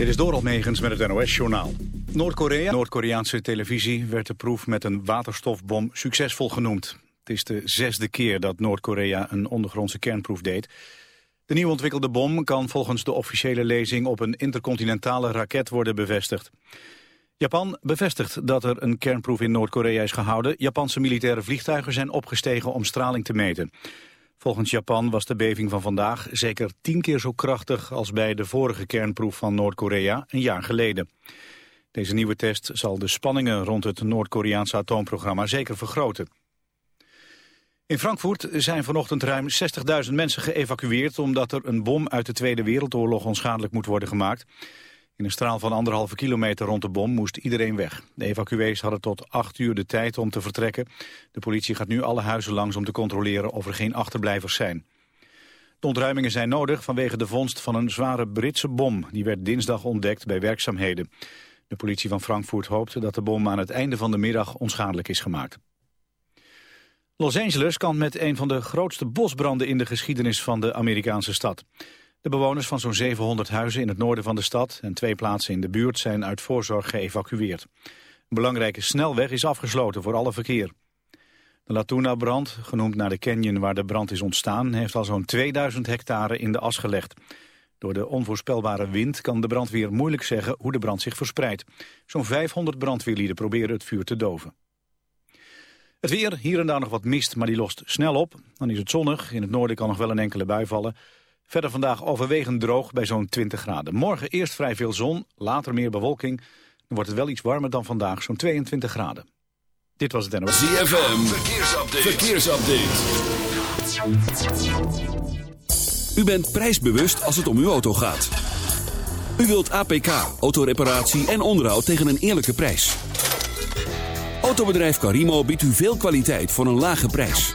Dit is Doral Megens met het NOS-journaal. Noord-Korea, Noord-Koreaanse televisie, werd de proef met een waterstofbom succesvol genoemd. Het is de zesde keer dat Noord-Korea een ondergrondse kernproef deed. De nieuw ontwikkelde bom kan volgens de officiële lezing op een intercontinentale raket worden bevestigd. Japan bevestigt dat er een kernproef in Noord-Korea is gehouden. Japanse militaire vliegtuigen zijn opgestegen om straling te meten. Volgens Japan was de beving van vandaag zeker tien keer zo krachtig als bij de vorige kernproef van Noord-Korea een jaar geleden. Deze nieuwe test zal de spanningen rond het Noord-Koreaanse atoomprogramma zeker vergroten. In Frankfurt zijn vanochtend ruim 60.000 mensen geëvacueerd omdat er een bom uit de Tweede Wereldoorlog onschadelijk moet worden gemaakt. In een straal van anderhalve kilometer rond de bom moest iedereen weg. De evacuees hadden tot acht uur de tijd om te vertrekken. De politie gaat nu alle huizen langs om te controleren of er geen achterblijvers zijn. De ontruimingen zijn nodig vanwege de vondst van een zware Britse bom. Die werd dinsdag ontdekt bij werkzaamheden. De politie van Frankfurt hoopt dat de bom aan het einde van de middag onschadelijk is gemaakt. Los Angeles kan met een van de grootste bosbranden in de geschiedenis van de Amerikaanse stad. De bewoners van zo'n 700 huizen in het noorden van de stad en twee plaatsen in de buurt zijn uit voorzorg geëvacueerd. Een belangrijke snelweg is afgesloten voor alle verkeer. De Latuna-brand, genoemd naar de canyon waar de brand is ontstaan, heeft al zo'n 2000 hectare in de as gelegd. Door de onvoorspelbare wind kan de brandweer moeilijk zeggen hoe de brand zich verspreidt. Zo'n 500 brandweerlieden proberen het vuur te doven. Het weer, hier en daar nog wat mist, maar die lost snel op. Dan is het zonnig, in het noorden kan nog wel een enkele bui vallen. Verder vandaag overwegend droog bij zo'n 20 graden. Morgen eerst vrij veel zon, later meer bewolking. Dan wordt het wel iets warmer dan vandaag, zo'n 22 graden. Dit was het NOS. ZFM, verkeersupdate. verkeersupdate. U bent prijsbewust als het om uw auto gaat. U wilt APK, autoreparatie en onderhoud tegen een eerlijke prijs. Autobedrijf Carimo biedt u veel kwaliteit voor een lage prijs.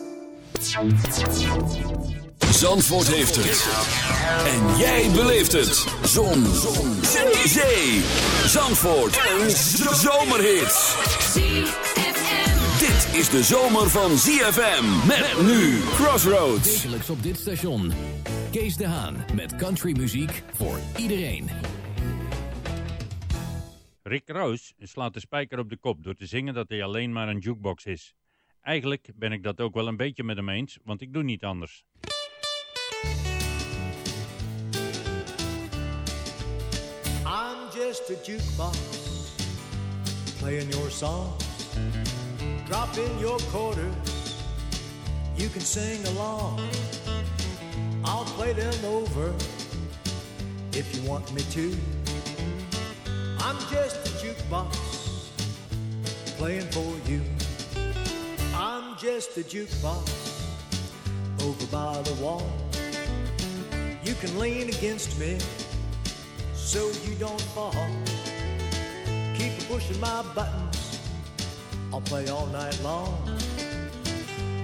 Zandvoort heeft het. En jij beleeft het. Zon. Zon. Zee. Zandvoort. Een zomerhit. Dit is de zomer van ZFM. Met nu Crossroads. Wekelijks op dit station. Kees de Haan met countrymuziek voor iedereen. Rick Roos slaat de spijker op de kop door te zingen dat hij alleen maar een jukebox is. Eigenlijk ben ik dat ook wel een beetje met hem eens, want ik doe niet anders. I'm just a jukebox playing your songs. Drop in your quarters, you can sing along. I'll play them over if you want me to. I'm just a jukebox playing for you. Just a jukebox over by the wall. You can lean against me so you don't fall. Keep pushing my buttons, I'll play all night long.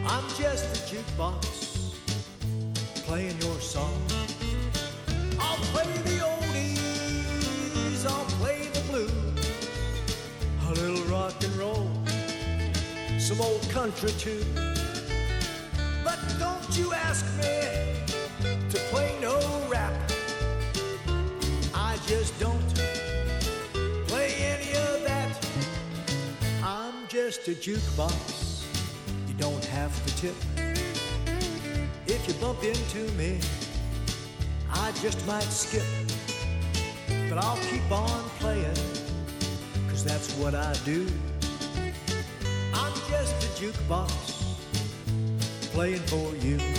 I'm just a jukebox playing your song. I'll play the oldies, I'll play the blues, a little rock and roll, some old country too. But don't you ask me to play no rap. I just don't play any of that. I'm just a jukebox. You don't have to tip. If you bump into me, I just might skip. But I'll keep on playing, cause that's what I do. Jukebox playing for you.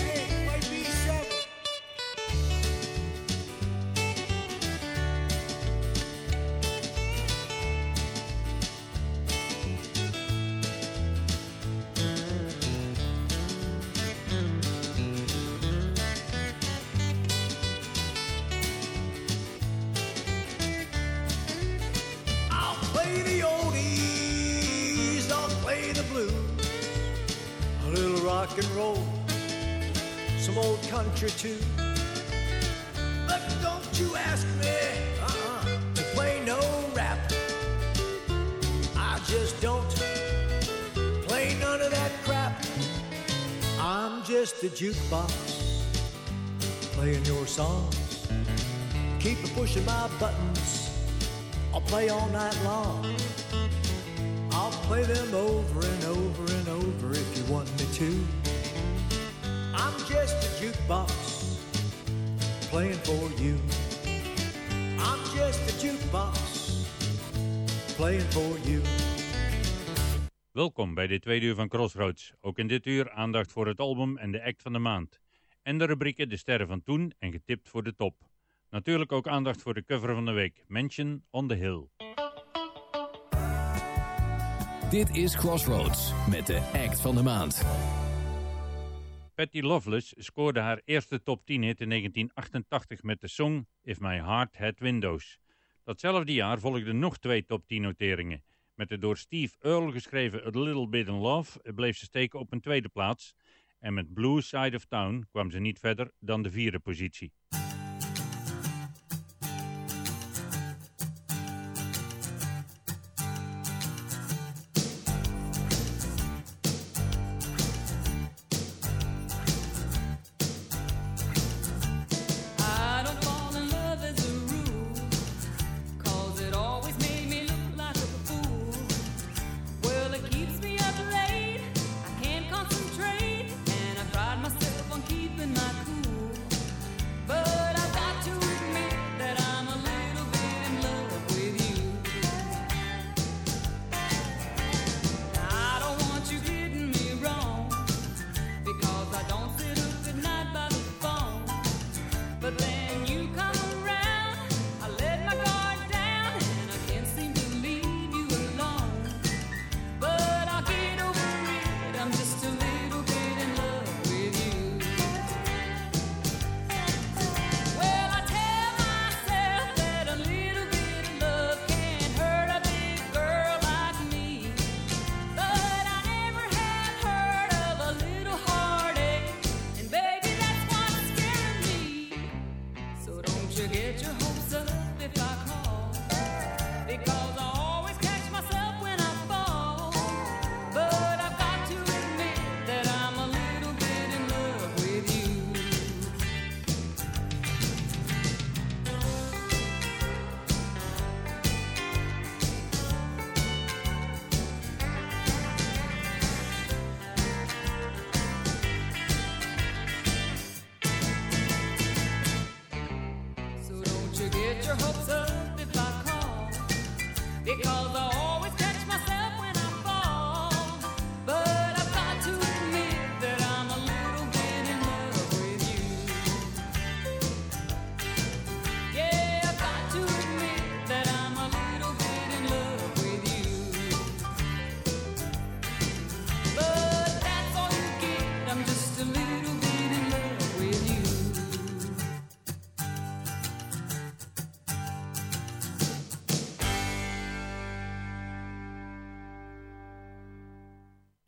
Just a jukebox playing your songs. Keep pushing my buttons. I'll play all night long. I'll play them over and over and over if you want me to. I'm just a jukebox playing for you. I'm just a jukebox playing for you. Welkom bij dit tweede uur van Crossroads. Ook in dit uur aandacht voor het album en de act van de maand. En de rubrieken De Sterren van Toen en Getipt voor de Top. Natuurlijk ook aandacht voor de cover van de week, Mansion on the Hill. Dit is Crossroads met de act van de maand. Patty Loveless scoorde haar eerste top 10 hit in 1988 met de song If My Heart Had Windows. Datzelfde jaar volgden nog twee top 10 noteringen. Met de door Steve Earle geschreven A Little Bit in Love bleef ze steken op een tweede plaats. En met Blue Side of Town kwam ze niet verder dan de vierde positie.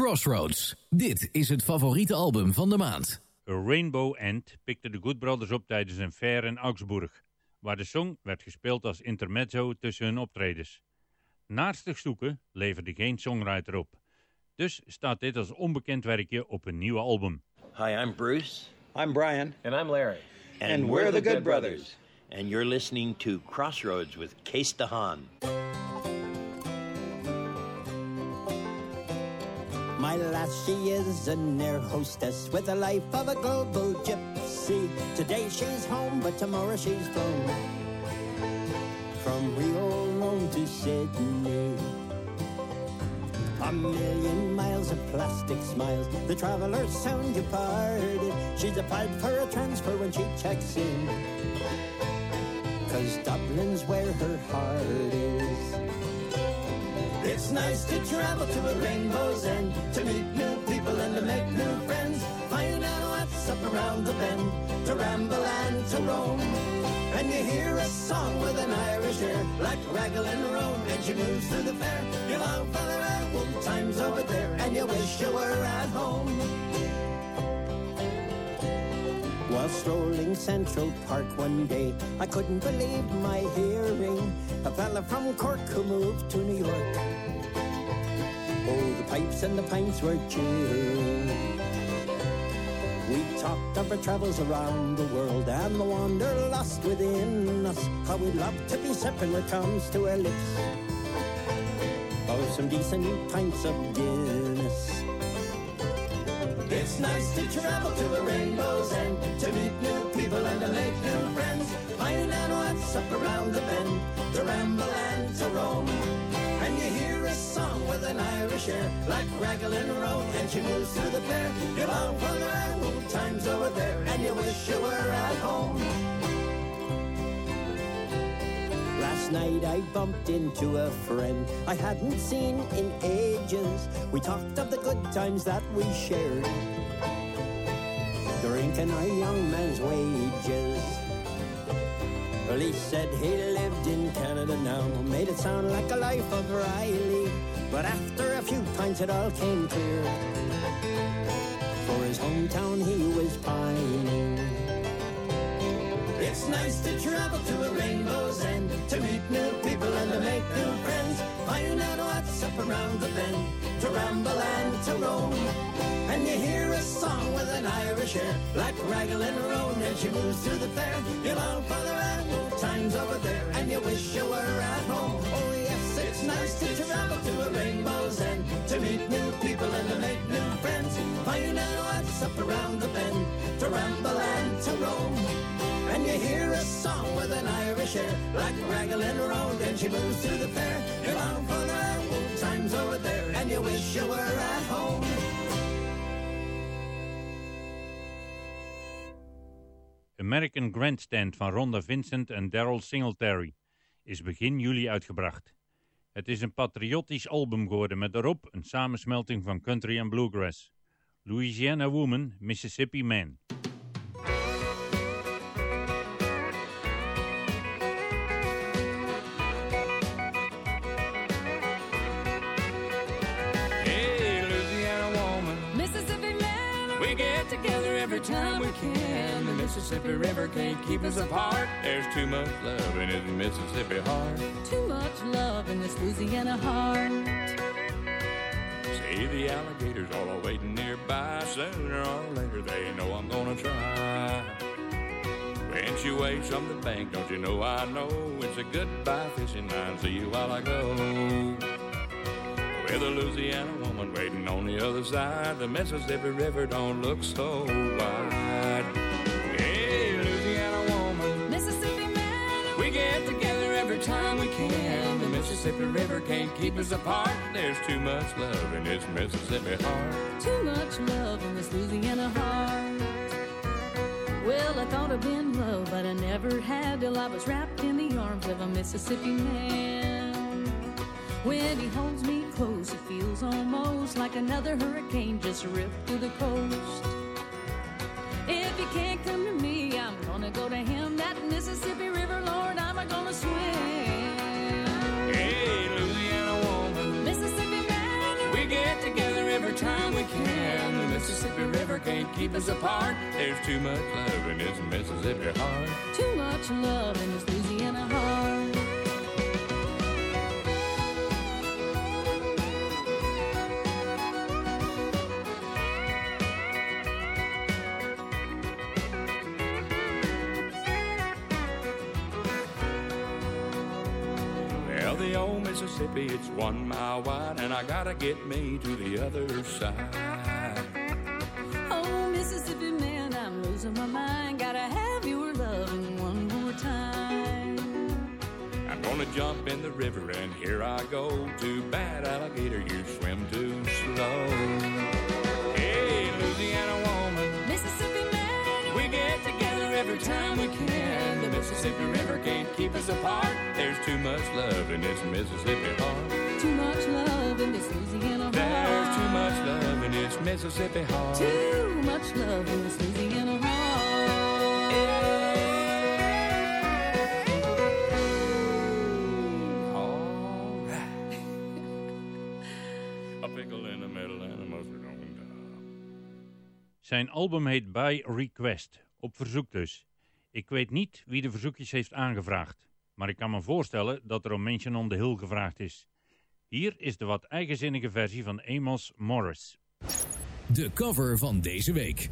Crossroads. Dit is het favoriete album van de maand. A Rainbow End pikte de Good Brothers op tijdens een fair in Augsburg, waar de song werd gespeeld als intermezzo tussen hun optredens. Naarstig zoeken leverde geen songwriter op. Dus staat dit als onbekend werkje op een nieuwe album. Hi, I'm Bruce. I'm Brian. And I'm Larry. And, we're, the, Good, Brothers. And you're listening to Crossroads with Case DeHaan. My lass, she is an air hostess with the life of a global gypsy. Today she's home, but tomorrow she's flown from Rio Rome to Sydney. A million miles of plastic smiles, the travelers sound departed. She's applied for a transfer when she checks in. Cause Dublin's where her heart is. It's nice to travel to a rainbow's end, to meet new people and to make new friends. Find out what's up around the bend, to ramble and to roam. And you hear a song with an Irish air, like Raglan Road, and she moves through the fair. You long for the old times over there, and you wish you were at home. While strolling Central Park one day, I couldn't believe my hearing. A fella from Cork who moved to New York. Oh, the pipes and the pints were cheering. We talked of our travels around the world and the wanderlust within us. How we'd love to be when it comes to our lips. Oh, some decent pints of Guinness. It's nice to travel to a rainbow's end, to meet new people and to make new friends. Find out what's up around the bend, to ramble and to roam. And you hear a song with an Irish air, like Raglan Road, and she moves through the fair. You long for the old times over there, and you wish you were at home. Last night I bumped into a friend I hadn't seen in ages. We talked of the good times that we shared, drinking our young man's wages. Well, he said he lived in Canada now, made it sound like a life of Riley. But after a few pints, it all came clear. For his hometown, he was pining. It's nice to travel to a rainbow's end, to meet new people and to make new friends. Find out what's up around the bend, to ramble and to roam. And you hear a song with an Irish air, like Raglan Road, and she moves through the fair. You long for the old times over there, and you wish you were at home. Oh yes, it's nice to travel to a rainbow's end, to meet new people and to make new. Find out what's up around the bend, to ramble and to roam. And you hear a song with an Irish air, like Raglan Road, and she moves through the fair. You long for the old times over there, and you wish you were at home. American Grandstand van Rhonda Vincent en Daryl Singletary is begin juli uitgebracht. Het is een patriotisch album geworden met daarop een samensmelting van country en bluegrass. Louisiana Woman, Mississippi Man. Hey, Louisiana woman, Mississippi man, we get together every time we can. The Mississippi River can't keep us apart. There's too much love in this Mississippi heart. too much love in this Louisiana heart. See the alligators all are waiting nearby. Sooner or later they know I'm gonna try. When she waves from the bank, don't you know I know it's a goodbye fishing line. See you while I go. With a Louisiana woman waiting on the other side, the Mississippi River don't look so wide. Every time we can. The Mississippi River can't keep us apart. There's too much love in this Mississippi heart. too much love in this Louisiana heart. Well, I thought I'd been loved, but I never had till I was wrapped in the arms of a Mississippi man. When he holds me close, it feels almost like another hurricane just ripped through the coast. Keep us apart. There's too much love in this Mississippi heart. Too much love in this Louisiana heart. Well, the old Mississippi, it's one mile wide, and I gotta get me to the other side. River, and here I go. Too bad, alligator, you swim too slow. Hey, Louisiana woman, Mississippi man, we get together every time we can. The Mississippi River can't keep us apart. There's too much love in this Mississippi heart. too much love in this Louisiana heart. There's too much love in this Mississippi heart. Too much love in this Louisiana Zijn album heet By Request, op verzoek dus. Ik weet niet wie de verzoekjes heeft aangevraagd, maar ik kan me voorstellen dat er om Mention on the Hill gevraagd is. Hier is de wat eigenzinnige versie van Amos Morris. De cover van deze week.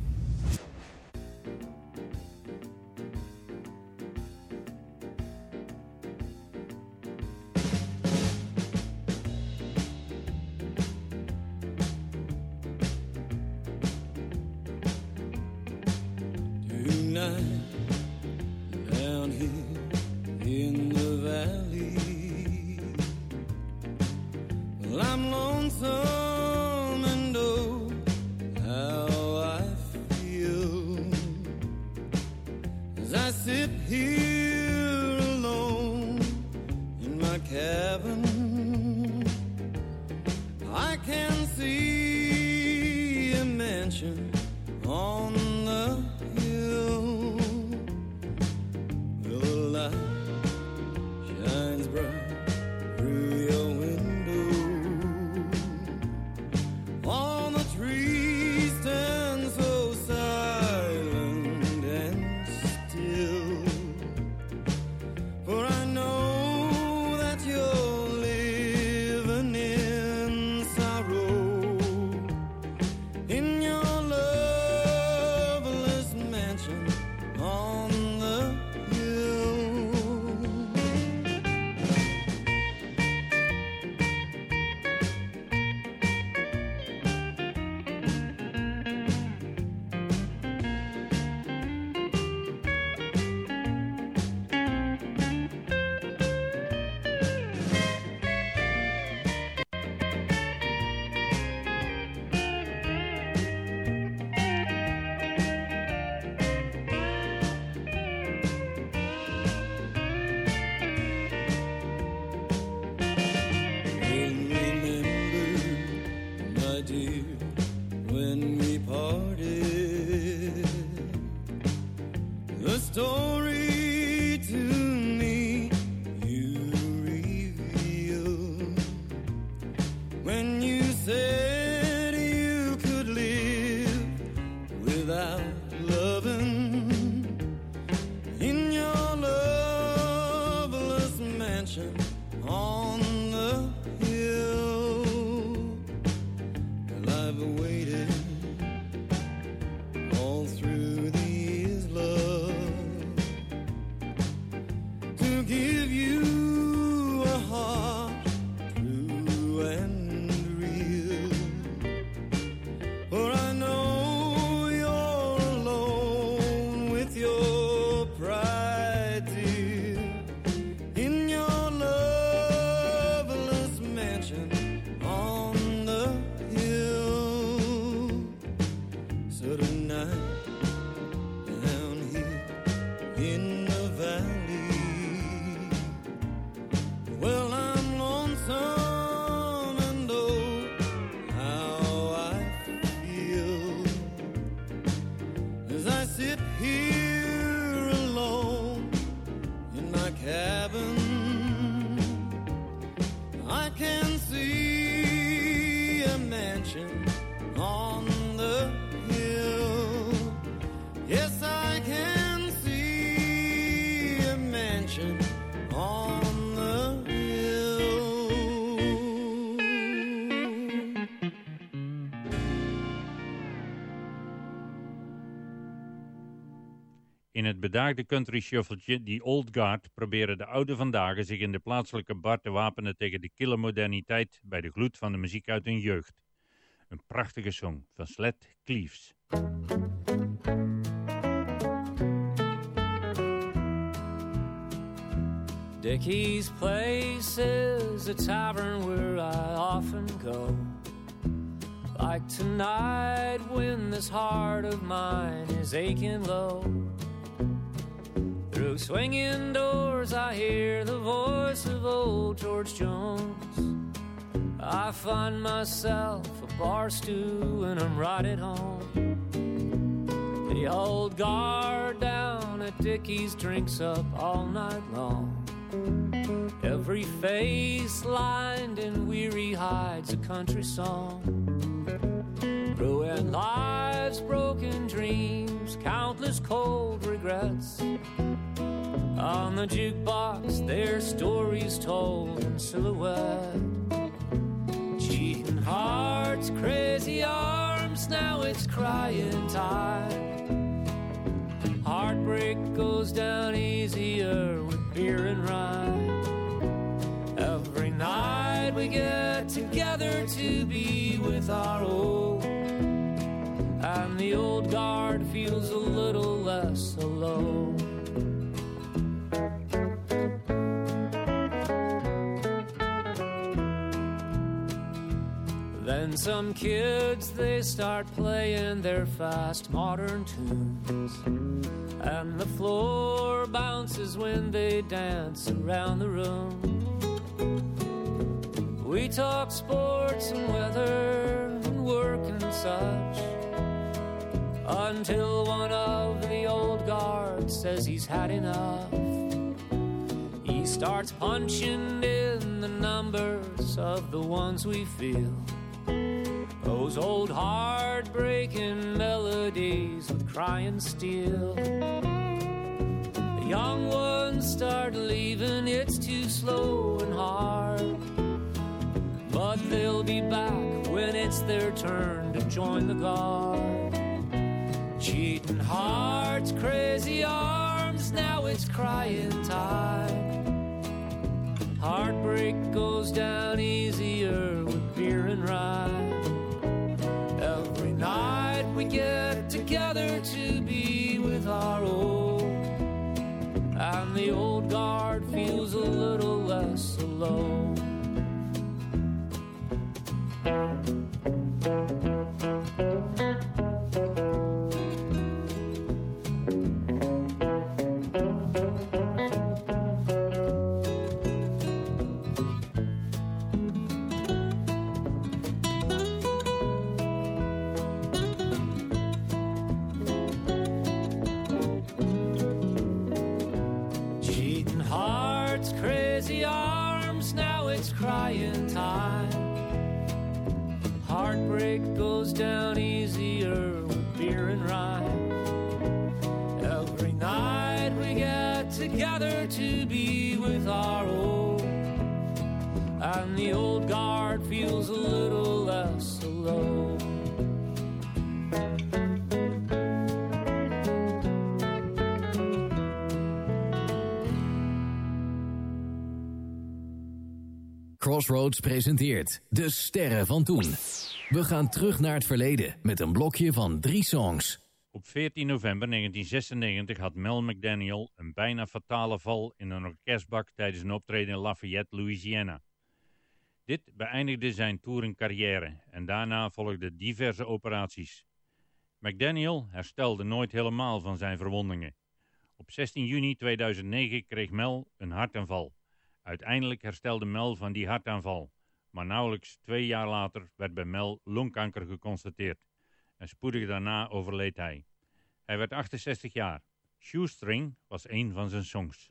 In het bedaagde country shuffletje The Old Guard proberen de oude vandaag zich in de plaatselijke bar te wapenen tegen de kille moderniteit bij de gloed van de muziek uit hun jeugd. Een prachtige song van Sled Cleaves. Dickie's Place is a tavern where I often go. Like tonight when this heart of mine is aching low. Through swinging doors I hear the voice of old George Jones. I find myself a bar stool and I'm right at home. The old guard down at Dickie's drinks up all night long. Every face lined in weary hides a country song. Ruined lives, broken dreams, countless cold regrets. On the jukebox, their stories told in silhouette. Cheating hearts, crazy arms, now it's crying time. Heartbreak goes down easier with beer and rye. Every night we get together to be with our old. And the old guard feels a little less alone. Then some kids they start playing their fast modern tunes. And the floor bounces when they dance around the room. We talk sports and weather and work and such. Until one of the old guards says he's had enough. He starts punching in the numbers of the ones we feel. Those old heartbreaking melodies with crying steel. The young ones start leaving, it's too slow and hard. But they'll be back when it's their turn to join the guard. Cheating hearts, crazy arms, now it's crying time. Heartbreak goes down easier with beer and rye. Every night we get together to be with our old. And the old guard feels a little less alone. Together to be with our old. And the old guard feels a little less alone. Crossroads presenteert De Sterren van Toen. We gaan terug naar het verleden met een blokje van drie songs. Op 14 november 1996 had Mel McDaniel een bijna fatale val in een orkestbak tijdens een optreden in Lafayette, Louisiana. Dit beëindigde zijn touringcarrière en daarna volgden diverse operaties. McDaniel herstelde nooit helemaal van zijn verwondingen. Op 16 juni 2009 kreeg Mel een hartaanval. Uiteindelijk herstelde Mel van die hartaanval, maar nauwelijks twee jaar later werd bij Mel longkanker geconstateerd en spoedig daarna overleed hij. Hij werd 68 jaar. Shoestring was een van zijn songs.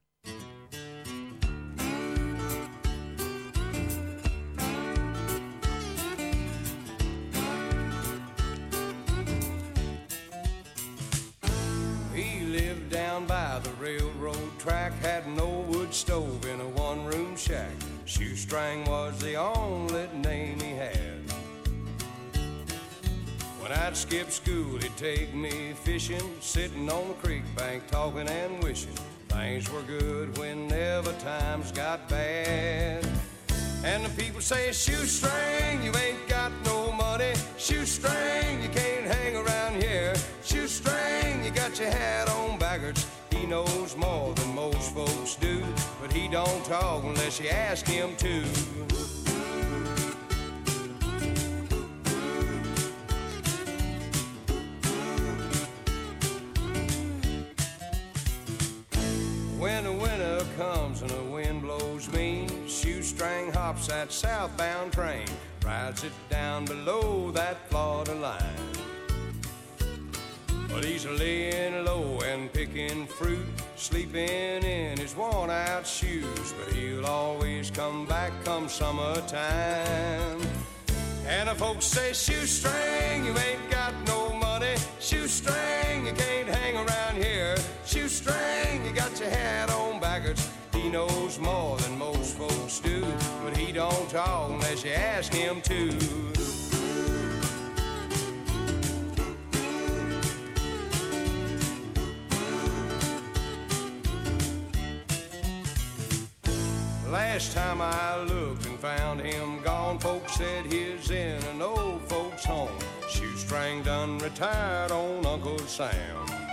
He lived down by the railroad track, had old wood stove in a one room shack. Shoestring was the only name I'd skip school, he'd take me fishing, sitting on the creek bank, talking and wishing things were good whenever times got bad. And the people say, shoestring, you ain't got no money. Shoestring, you can't hang around here. Shoestring, you got your hat on backwards. He knows more than most folks do, but he don't talk unless you ask him to. Mean, shoestring hops that southbound train, rides it down below that Florida line. But he's laying low and picking fruit, sleeping in his worn out shoes. But he'll always come back come summertime. And the folks say, Shoestring, you ain't got no money. Shoestring, you can't hang around here. Shoestring, you got your hat on backwards. He knows more than do, but he don't talk unless you ask him to. Last time I looked and found him gone, folks said he's in an old folks' home. Shoestring done retired on Uncle Sam.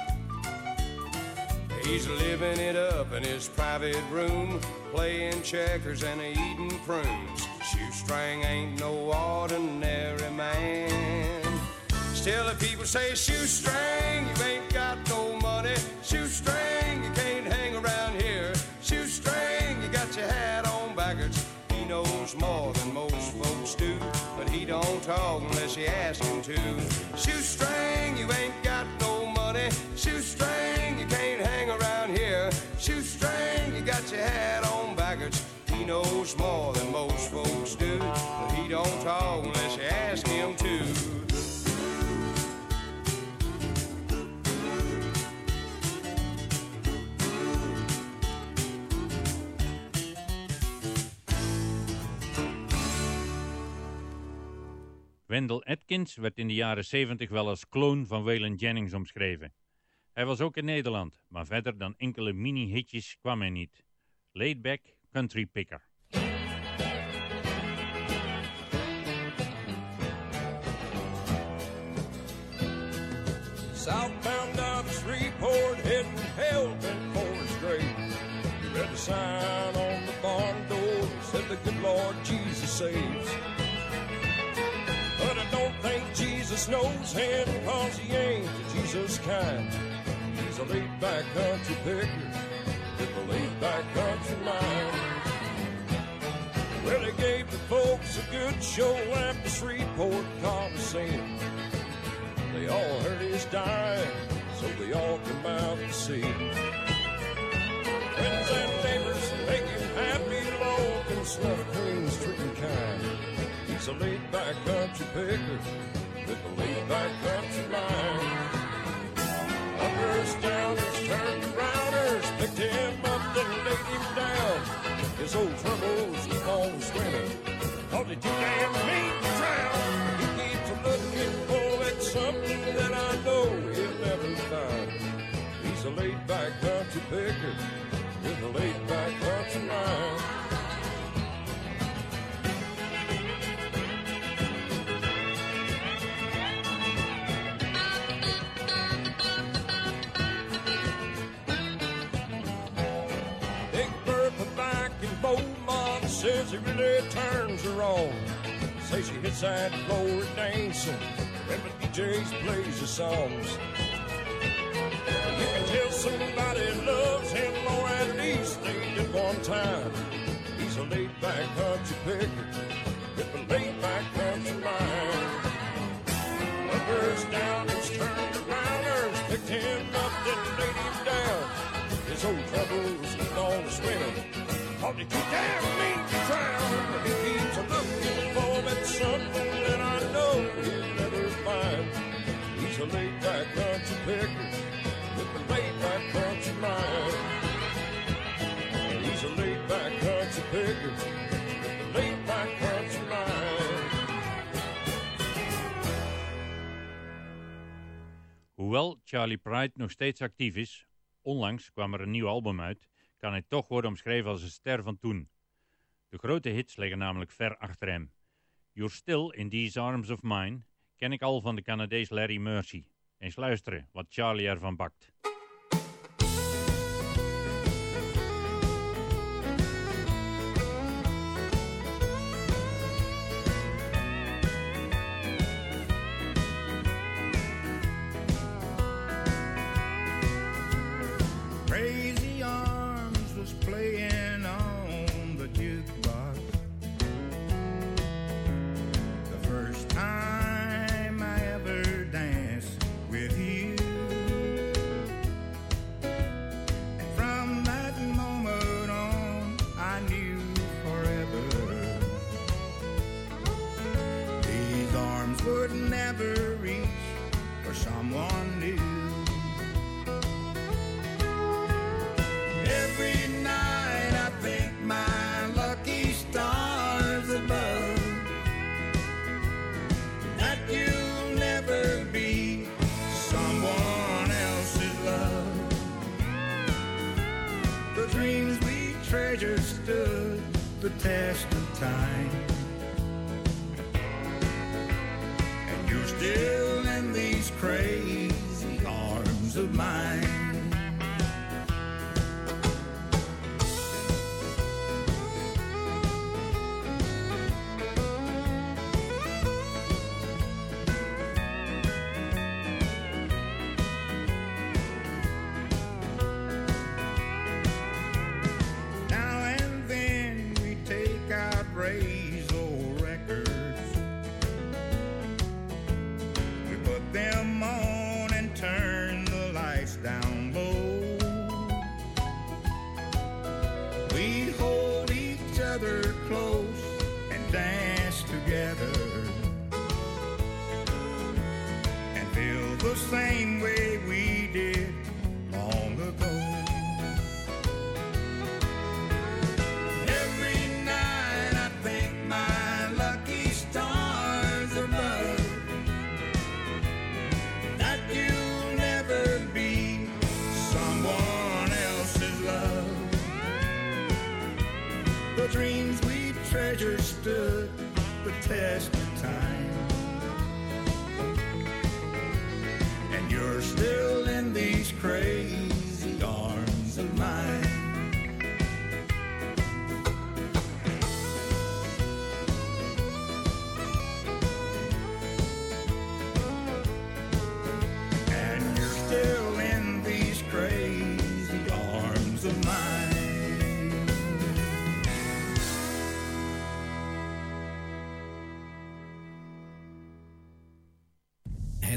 He's living it up in his private room, playing checkers and eating prunes. Shoestring ain't no ordinary man. Still, if people say, Shoestring, you ain't got no money. Shoestring, you can't hang around here. Shoestring, you got your hat on backwards. He knows more than most folks do, but he don't talk unless you ask him to. Shoestring, you ain't Knows more than most folks do, but he don't talk unless you ask him to. Wendell Atkins werd in de jaren 70 wel als kloon van Waylon Jennings omschreven. Hij was ook in Nederland, maar verder dan enkele mini-hitjes kwam hij niet. Laidback Country Picker. Southbound down Shreveport, heading hell-bent for his grave. He read the sign on the barn door, said the good Lord Jesus saves. But I don't think Jesus knows him, cause he ain't the Jesus kind. He's a laid-back country picker with a laid-back country folks a good show the Shreveport Coliseum. They all heard he's dying, so they all come out to see. Friends and neighbors make him happy, Lord, and snuff queens treat him kind. He's a laid-back country picker with a laid-back country mind. Uppers, downers, turned arounders, picked him up and laid him down. His old troubles cause he too damn mean to drown. He keeps looking for that something that I know he'll never find. He's a laid-back country picker with a laid-back turns her on. Say she hits that floor dancing when the DJs plays the songs. You can tell somebody loves him more at least they did one time. He's a laid-back country picker with a laid-back country mind. Uppers, downers, turned arounders, picked him up, then laid him down. His old troubles keep on swimming. Hoewel Charlie Pride nog steeds actief is, onlangs kwam er een nieuw album uit, kan hij toch worden omschreven als een ster van toen. De grote hits liggen namelijk ver achter hem. You're Still in These Arms of Mine ken ik al van de Canadees Larry Mercy. Eens luisteren wat Charlie ervan bakt.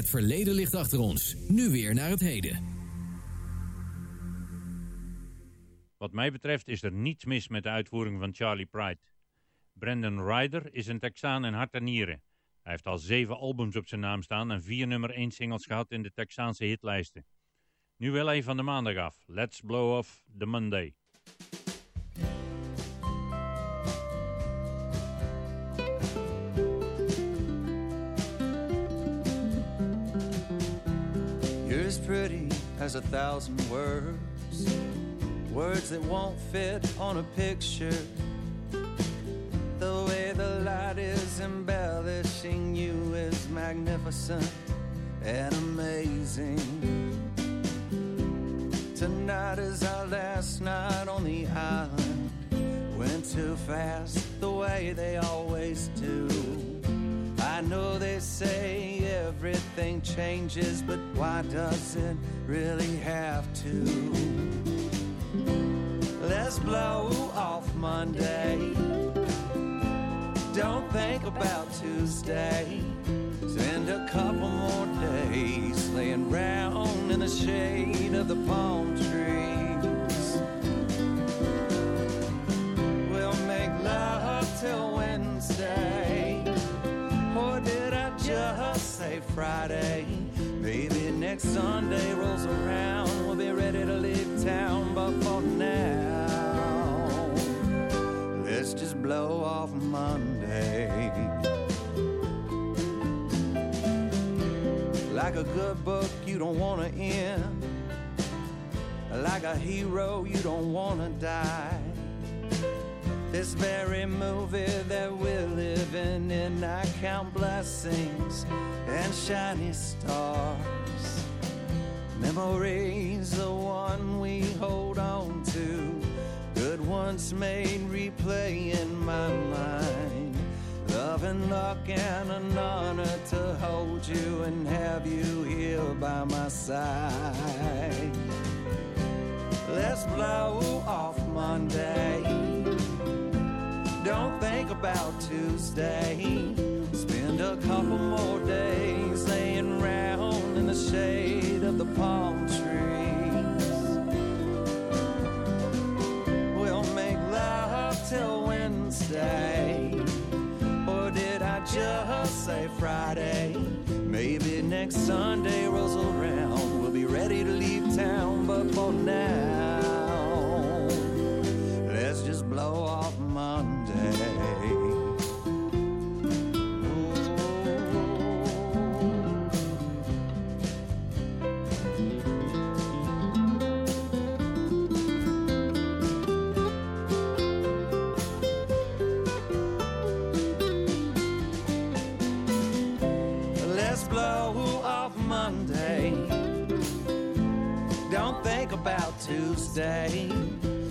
Het verleden ligt achter ons. Nu weer naar het heden. Wat mij betreft is er niets mis met de uitvoering van Charlie Pride. Brandon Ryder is een Texaan in hart en nieren. Hij heeft al zeven albums op zijn naam staan en vier nummer 1 singles gehad in de Texaanse hitlijsten. Nu wel even van de maandag af. Let's blow off the Monday. A thousand words, words that won't fit on a picture. The way the light is embellishing you is magnificent and amazing. Tonight is our last night on the island. Went too fast the way they always do. I know they say everything changes, but why does it really have to? Let's blow off Monday. Don't think about Tuesday. Spend a couple more days laying round in the shade of the palm trees. We'll make love till Wednesday. Just say Friday? Maybe next Sunday rolls around. We'll be ready to leave town, but for now, let's just blow off Monday. like a good book you don't want to end, like a hero you don't want to die. This very movie that we're living in, I count blessings and shiny stars. Memories, the one we hold on to, good ones made replay in my mind. Love and luck and an honor to hold you and have you here by my side. Let's blow off Monday. Don't think about Tuesday. Spend a couple more days laying round in the shade of the palm trees. We'll make love till Wednesday. Or did I just say Friday? Maybe next Sunday rolls around. We'll be ready to leave town, but for now, let's just blow off about Tuesday.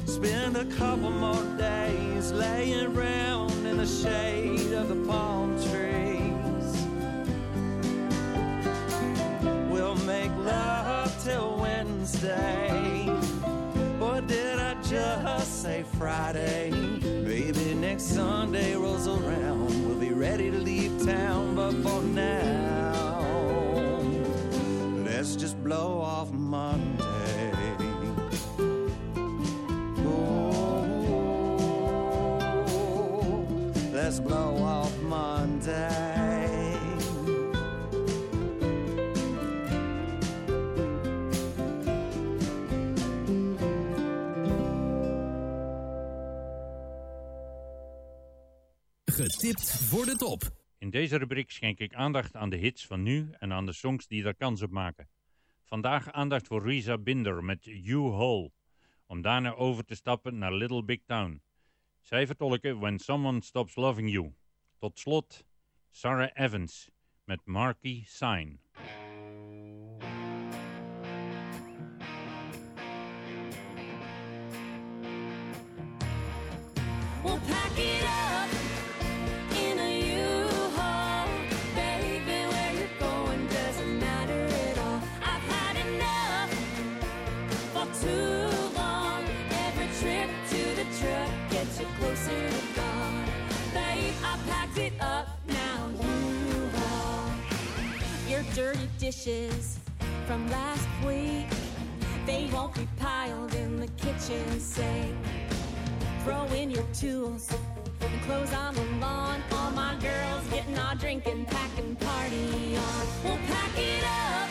Spend a couple more days laying around in the shade of the palm trees. We'll make love till Wednesday. Or did I just say Friday? Maybe next Sunday rolls around. Deze rubriek schenk ik aandacht aan de hits van nu en aan de songs die daar kans op maken. Vandaag aandacht voor Risa Binder met You Hole, om daarna over te stappen naar Little Big Town. Zij vertolken When Someone Stops Loving You. Tot slot Sarah Evans met Marquee Sign. Dishes from last week, they won't be piled in the kitchen sink. Throw in your tools and clothes on the lawn. All my girls getting our drinking, packing party on. We'll pack it up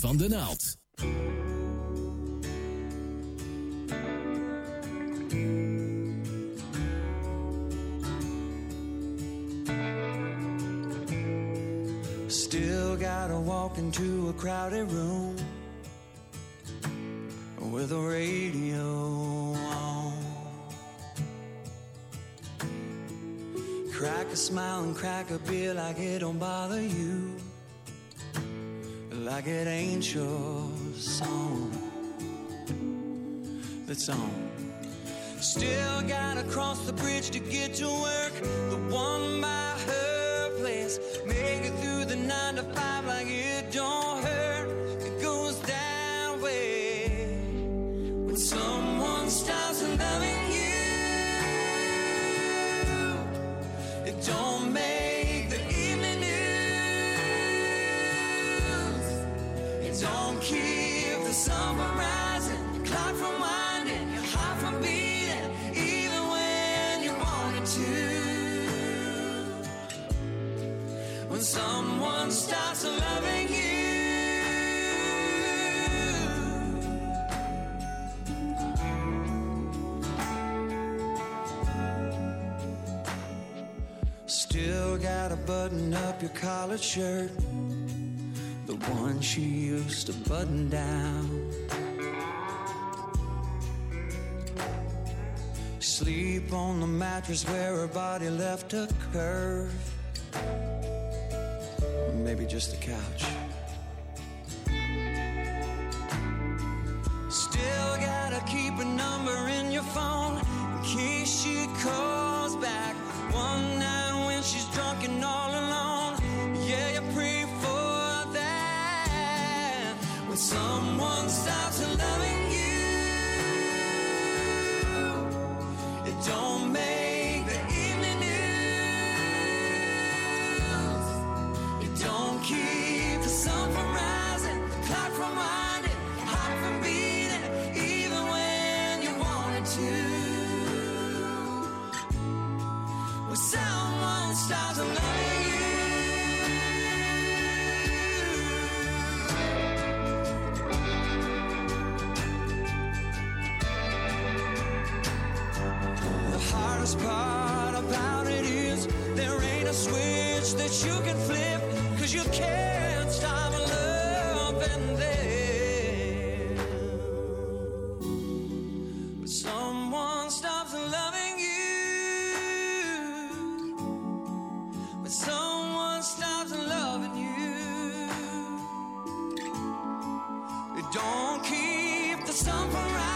van de naald. Still gotta walk into a crowded room with a radio on. Crack a smile and crack a beer like it don't bother. it's your song that's on. Still gotta cross the bridge to get to work, the one by her place. Make it through the nine to five. up your collared shirt, the one she used to button down. Sleep on the mattress where her body left a curve. Maybe just the couch. Still gotta keep a number in your phone in case she calls. don't keep the sun from rising.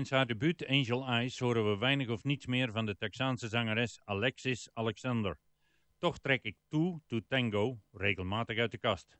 Sinds haar debuut Angel Eyes horen we weinig of niets meer van de Texaanse zangeres Alexis Alexander. Toch trek ik Two to Tango regelmatig uit de kast.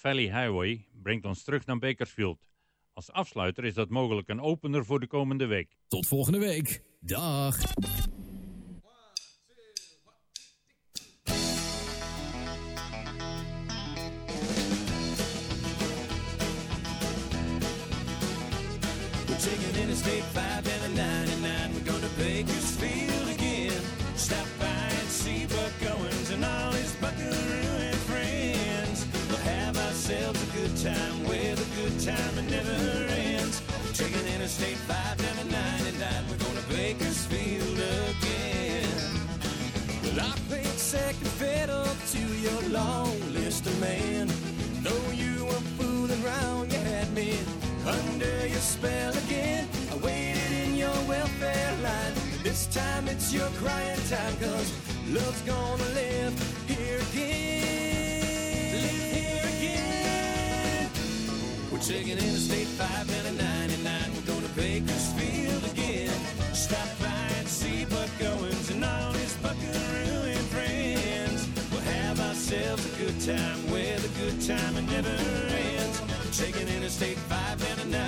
Valley Highway brengt ons terug naar Bakersfield. Als afsluiter is dat mogelijk een opener voor de komende week. Tot volgende week. Dag. We're taking Interstate 5 and the 99. We're going to Bakersfield time it never ends. Taking Interstate 5 and the 99. We're going to Bakersfield again. Well, I played second fiddle to your long list of men. Though you were fooling around, you had me under your spell again. I waited in your welfare line. This time it's your crying time, cause love's gonna live here again. Taking Interstate 5 and a 99. We're going to Bakersfield again. Stop by and see Buck Owens and all his buckaroo friends. We'll have ourselves a good time where the good time never ends. Taking Interstate 5 and a 99.